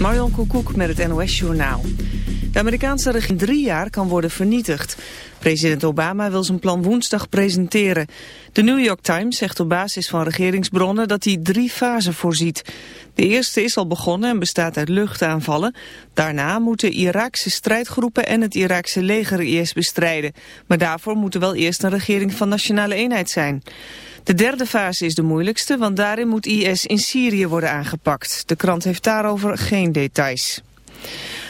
Marion Koekoek met het NOS-journaal. De Amerikaanse regering drie jaar kan worden vernietigd. President Obama wil zijn plan woensdag presenteren. De New York Times zegt op basis van regeringsbronnen dat hij drie fasen voorziet. De eerste is al begonnen en bestaat uit luchtaanvallen. Daarna moeten Iraakse strijdgroepen en het Iraakse leger IS bestrijden. Maar daarvoor moet er wel eerst een regering van nationale eenheid zijn. De derde fase is de moeilijkste, want daarin moet IS in Syrië worden aangepakt. De krant heeft daarover geen details.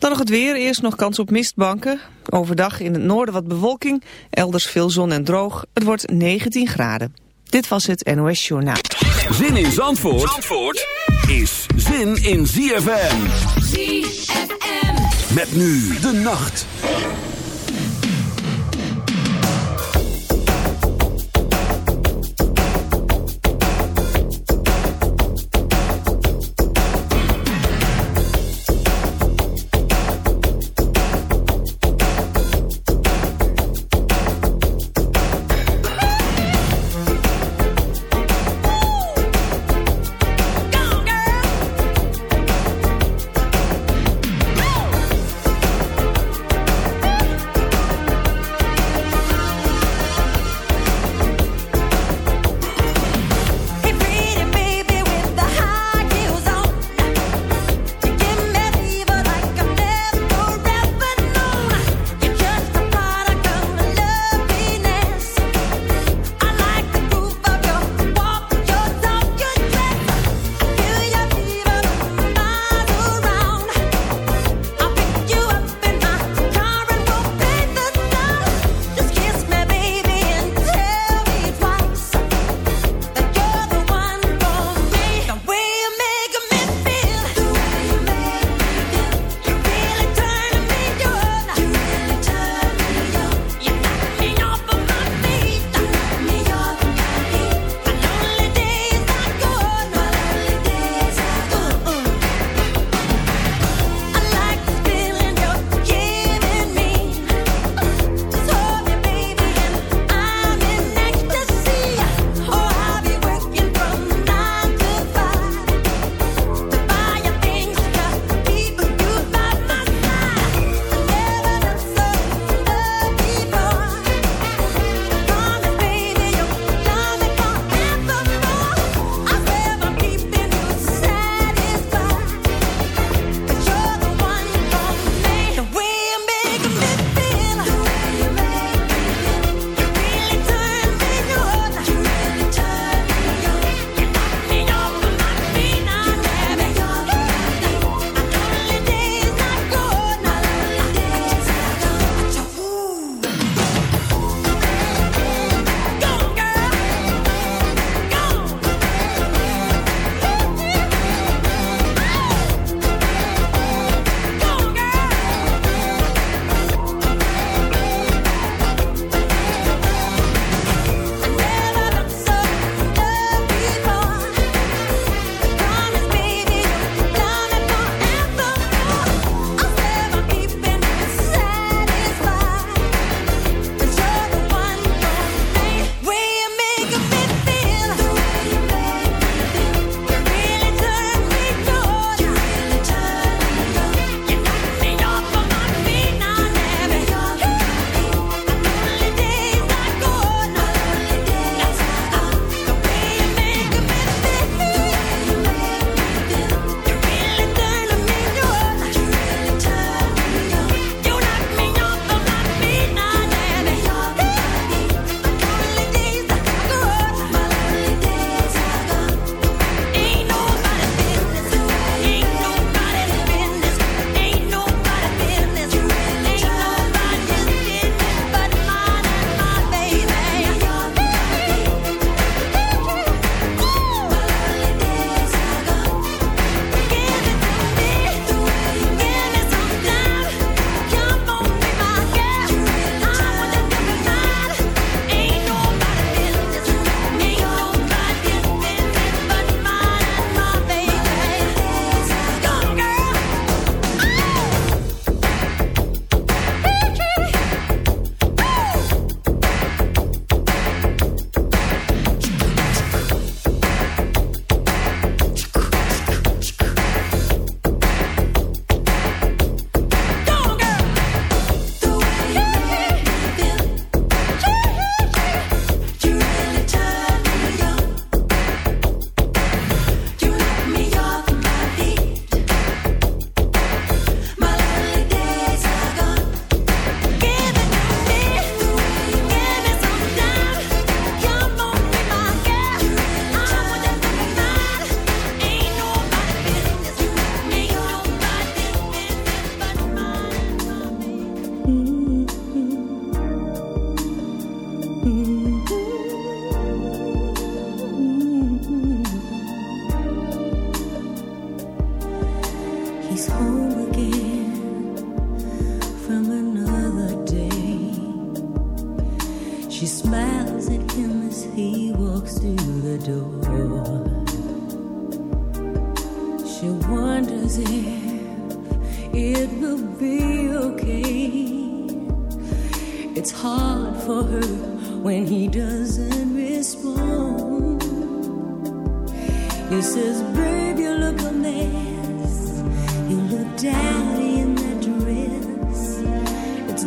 Dan nog het weer. Eerst nog kans op mistbanken. Overdag in het noorden wat bewolking. Elders veel zon en droog. Het wordt 19 graden. Dit was het NOS Journaal. Zin in Zandvoort, Zandvoort is zin in ZFM. ZFM. Met nu de nacht.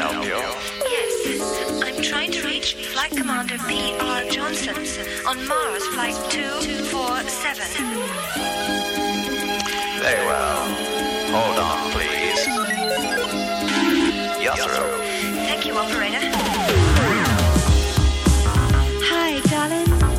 help you? Yes, I'm trying to reach Flight Commander P.R. Johnson on Mars Flight 247. Very well. Hold on, please. You're through. Thank you, operator. Hi, darling.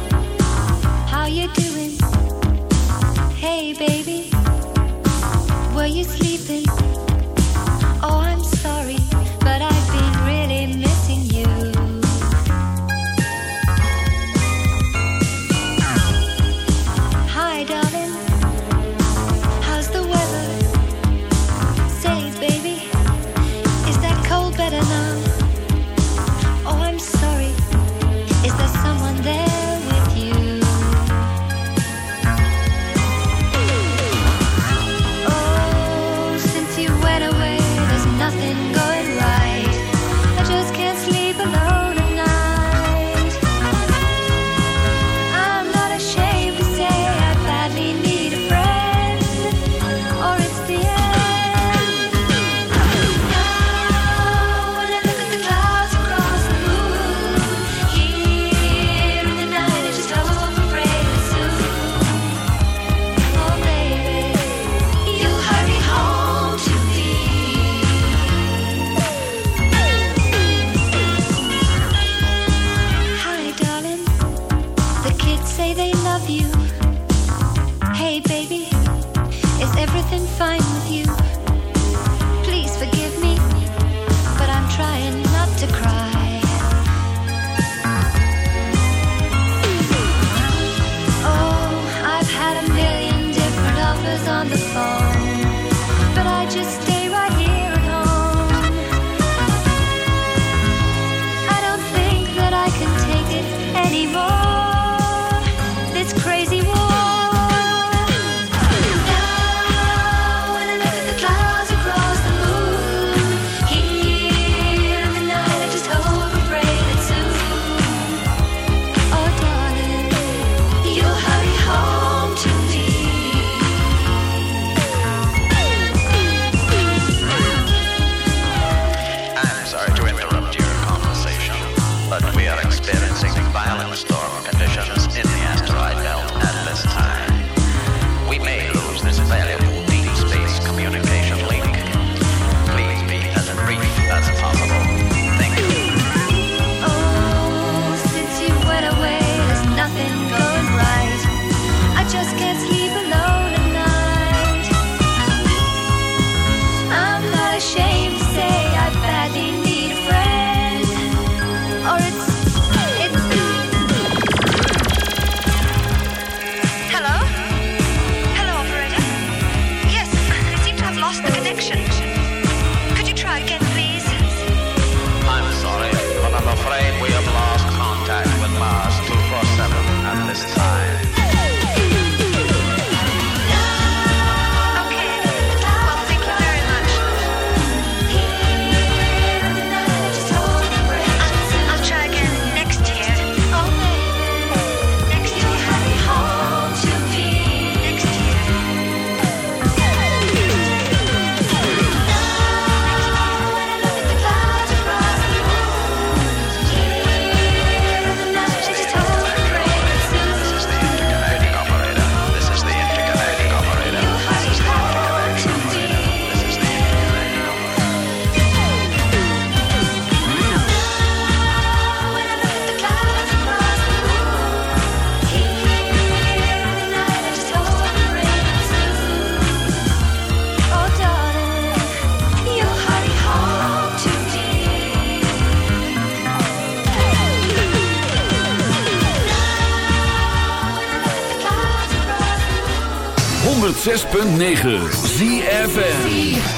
106.9 ZFN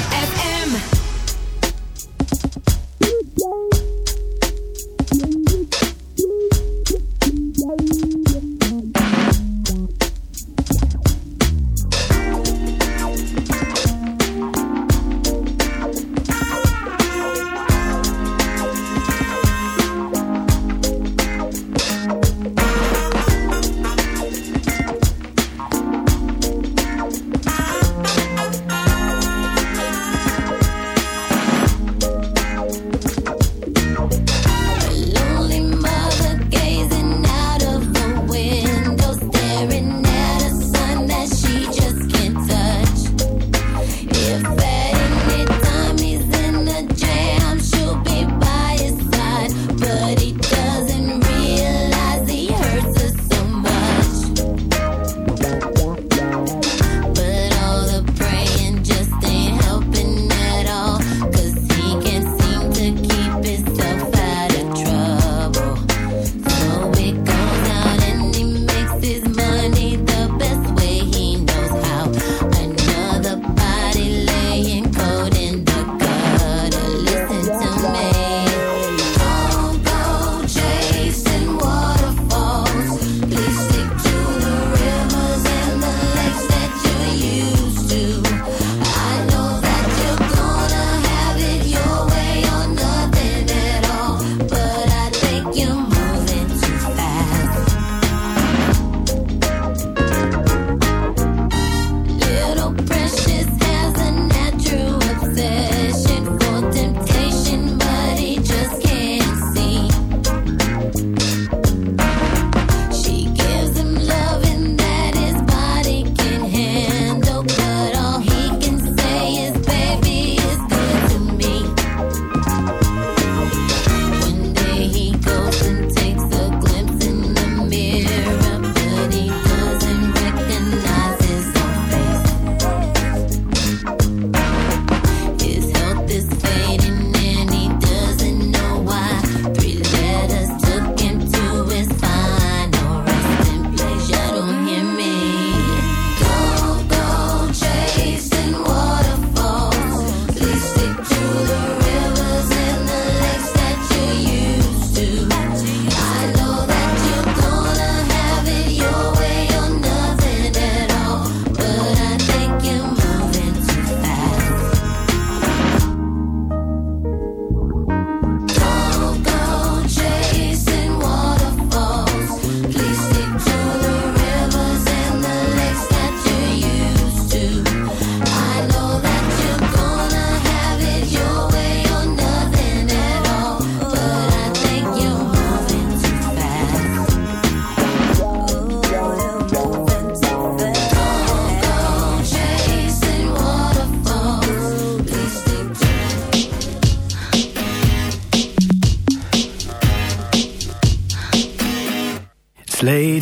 lay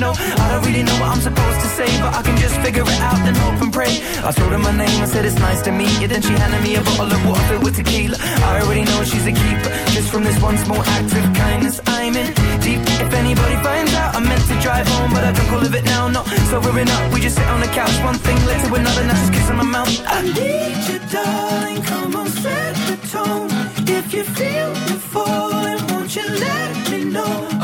No, I don't really know what I'm supposed to say, but I can just figure it out and hope and pray. I told her my name, I said it's nice to meet you. Then she handed me a bottle of water filled with tequila. I already know she's a keeper. Just from this one small act of kindness, I'm in deep. If anybody finds out, I meant to drive home, but I don't call it now. Not sobering up, we just sit on the couch. One thing led to another, now just kiss kissing my mouth. I need you, darling. Come on, set the tone. If you feel the falling, won't you let me know?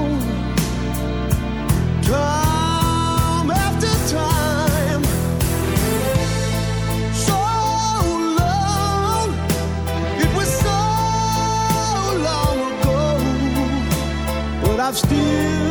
I've still